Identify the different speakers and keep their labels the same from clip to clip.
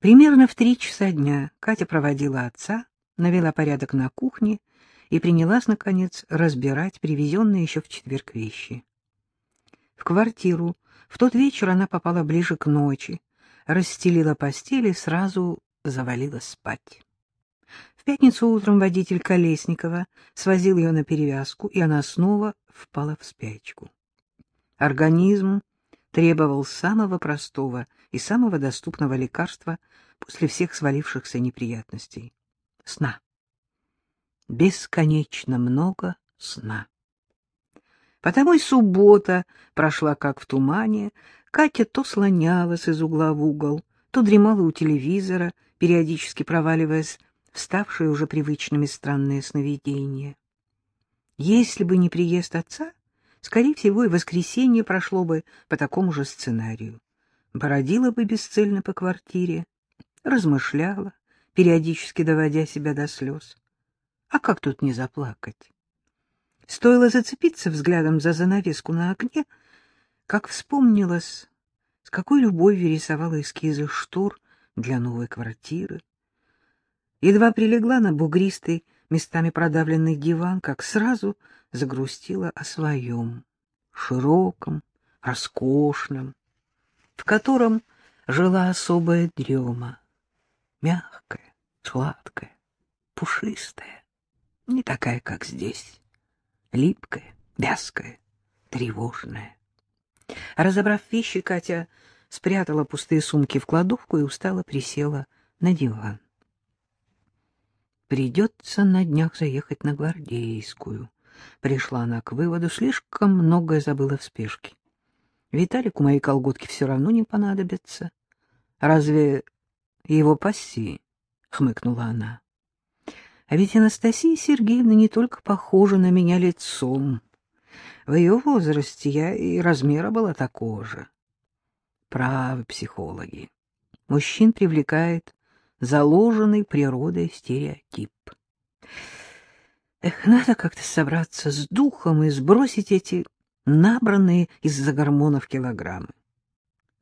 Speaker 1: Примерно в три часа дня Катя проводила отца, навела порядок на кухне и принялась, наконец, разбирать привезенные еще в четверг вещи. В квартиру в тот вечер она попала ближе к ночи, расстелила постель и сразу завалилась спать. В пятницу утром водитель Колесникова свозил ее на перевязку, и она снова впала в спячку. Организм требовал самого простого и самого доступного лекарства после всех свалившихся неприятностей — сна. Бесконечно много сна. Потому и суббота прошла как в тумане. Катя то слонялась из угла в угол, то дремала у телевизора, периодически проваливаясь в ставшие уже привычными странные сновидения. Если бы не приезд отца, скорее всего, и воскресенье прошло бы по такому же сценарию. Бродила бы бесцельно по квартире, размышляла, периодически доводя себя до слез. А как тут не заплакать? Стоило зацепиться взглядом за занавеску на окне, как вспомнилось, с какой любовью рисовала эскизы штор для новой квартиры. Едва прилегла на бугристый, местами продавленный диван, как сразу загрустила о своем, широком, роскошном, в котором жила особая дрема, мягкая, сладкая, пушистая, не такая, как здесь липкая, вязкая, тревожная. Разобрав вещи, Катя спрятала пустые сумки в кладовку и устало присела на диван. Придется на днях заехать на Гвардейскую. Пришла она к выводу, слишком многое забыла в спешке. Виталику мои колготки все равно не понадобятся. Разве его пасси? — хмыкнула она. А ведь Анастасия Сергеевна не только похожа на меня лицом. В ее возрасте я и размера была такого же. Правы психологи. Мужчин привлекает заложенный природой стереотип. Эх, надо как-то собраться с духом и сбросить эти набранные из-за гормонов килограммы.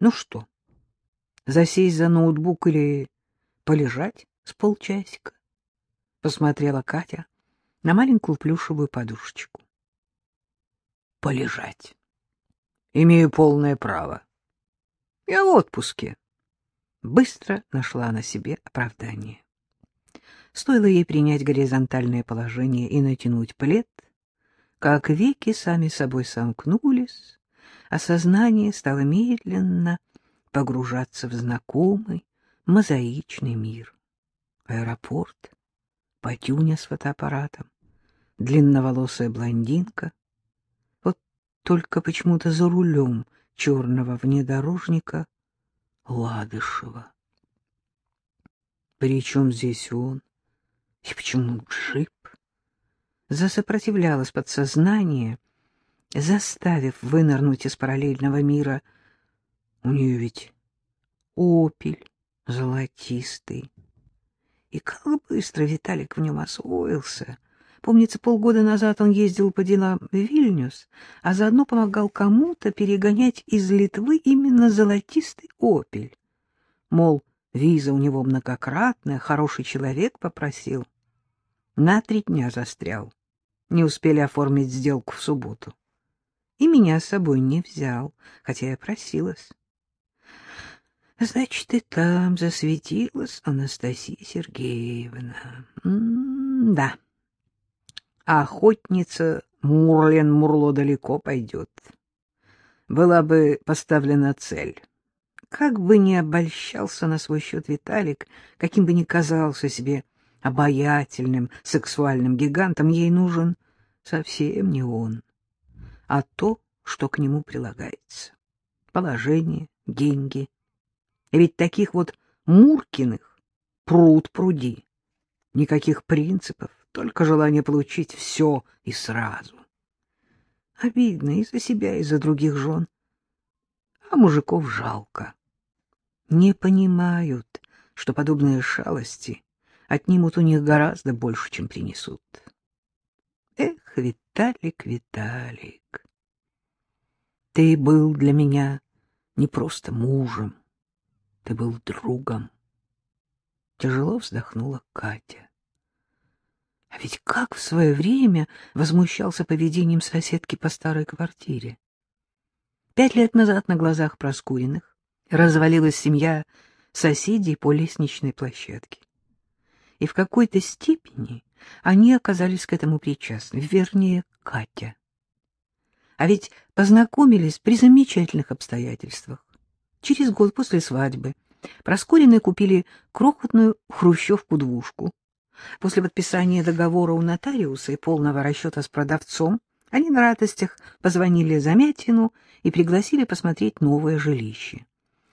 Speaker 1: Ну что, засесть за ноутбук или полежать с полчасика? посмотрела Катя на маленькую плюшевую подушечку. Полежать. Имею полное право. Я в отпуске. Быстро нашла на себе оправдание. Стоило ей принять горизонтальное положение и натянуть плед, как веки сами собой сомкнулись, а сознание стало медленно погружаться в знакомый мозаичный мир. Аэропорт, Патюня с фотоаппаратом, длинноволосая блондинка. Вот только почему-то за рулем черного внедорожника Ладышева. Причем здесь он? И почему джип? Засопротивлялось подсознание, заставив вынырнуть из параллельного мира. У нее ведь опель золотистый. И как быстро Виталик в нем освоился. Помнится, полгода назад он ездил по делам в Вильнюс, а заодно помогал кому-то перегонять из Литвы именно золотистый опель. Мол, виза у него многократная, хороший человек попросил. На три дня застрял. Не успели оформить сделку в субботу. И меня с собой не взял, хотя я просилась. Значит, и там засветилась Анастасия Сергеевна. М да. А охотница Мурлен Мурло далеко пойдет. Была бы поставлена цель. Как бы ни обольщался на свой счет Виталик, каким бы ни казался себе обаятельным сексуальным гигантом, ей нужен совсем не он, а то, что к нему прилагается. Положение, деньги, ведь таких вот Муркиных пруд пруди. Никаких принципов, только желание получить все и сразу. Обидно и за себя, и за других жен. А мужиков жалко. Не понимают, что подобные шалости отнимут у них гораздо больше, чем принесут. Эх, Виталик, Виталик, ты был для меня не просто мужем, ты был другом, Тяжело вздохнула Катя. А ведь как в свое время возмущался поведением соседки по старой квартире. Пять лет назад на глазах Проскуриных развалилась семья соседей по лестничной площадке. И в какой-то степени они оказались к этому причастны, вернее, Катя. А ведь познакомились при замечательных обстоятельствах. Через год после свадьбы Проскурины купили крохотную хрущевку-двушку. После подписания договора у нотариуса и полного расчета с продавцом они на радостях позвонили Замятину и пригласили посмотреть новое жилище.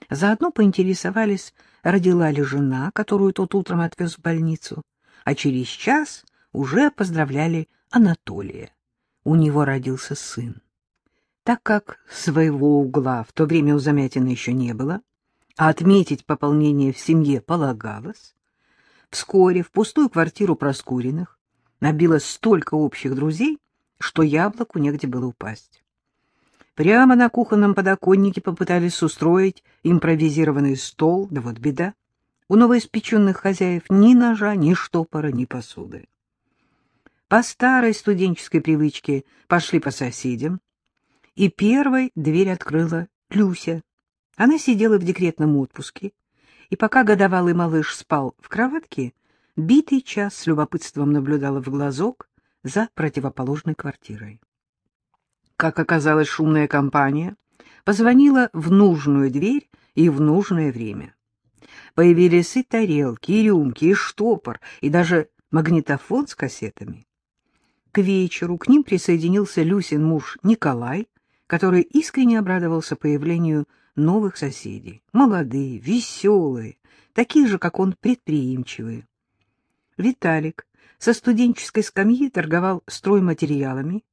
Speaker 1: Заодно поинтересовались, родила ли жена, которую тот утром отвез в больницу, а через час уже поздравляли Анатолия. У него родился сын. Так как своего угла в то время у Замятина еще не было, а отметить пополнение в семье полагалось, вскоре в пустую квартиру Проскуриных набилось столько общих друзей, что яблоку негде было упасть. Прямо на кухонном подоконнике попытались устроить импровизированный стол, да вот беда. У новоиспеченных хозяев ни ножа, ни штопора, ни посуды. По старой студенческой привычке пошли по соседям, и первой дверь открыла Люся. Она сидела в декретном отпуске, и пока годовалый малыш спал в кроватке, битый час с любопытством наблюдала в глазок за противоположной квартирой. Как оказалось, шумная компания позвонила в нужную дверь и в нужное время. Появились и тарелки, и рюмки, и штопор, и даже магнитофон с кассетами. К вечеру к ним присоединился Люсин муж Николай, который искренне обрадовался появлению новых соседей. Молодые, веселые, такие же, как он, предприимчивые. Виталик со студенческой скамьи торговал стройматериалами.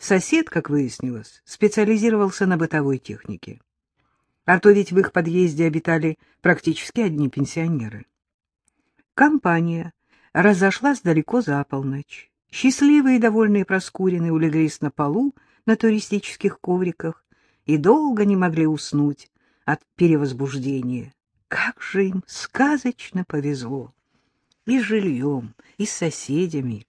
Speaker 1: Сосед, как выяснилось, специализировался на бытовой технике. А то ведь в их подъезде обитали практически одни пенсионеры. Компания разошлась далеко за полночь. Счастливые и довольные Проскурины улеглись на полу, на туристических ковриках и долго не могли уснуть от перевозбуждения. Как же им сказочно повезло! И с жильем, и с соседями.